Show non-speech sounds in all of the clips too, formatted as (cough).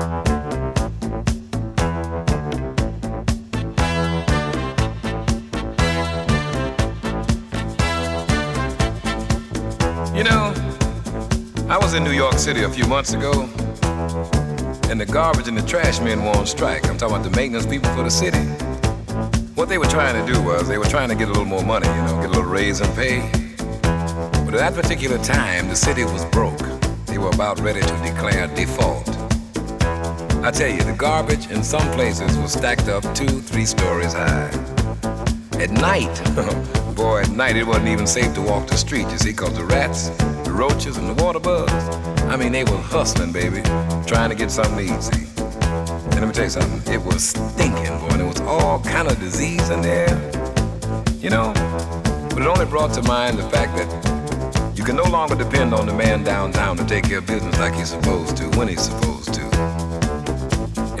You know, I was in New York City a few months ago, and the garbage and the trash men were on strike. I'm talking about the maintenance people for the city. What they were trying to do was they were trying to get a little more money, you know, get a little raise in pay. But at that particular time, the city was broke. They were about ready to declare default. I tell you, the garbage in some places was stacked up two, three stories high. At night, (laughs) boy, at night it wasn't even safe to walk the street, you see, because the rats, the roaches, and the water bugs, I mean, they were hustling, baby, trying to get something to eat, see. And let me tell you something, it was stinking, boy, and there was all kind of disease in there, you know. But it only brought to mind the fact that you can no longer depend on the man downtown to take care of business like he's supposed to, when he's supposed to.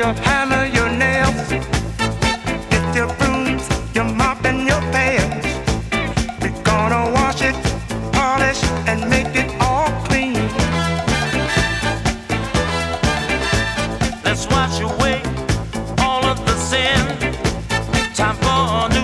your hammer, your nails. Get your brooms, your mop, and your pans. We're gonna wash it, polish, and make it all clean. Let's wash away all of the sin. Time for new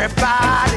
everybody.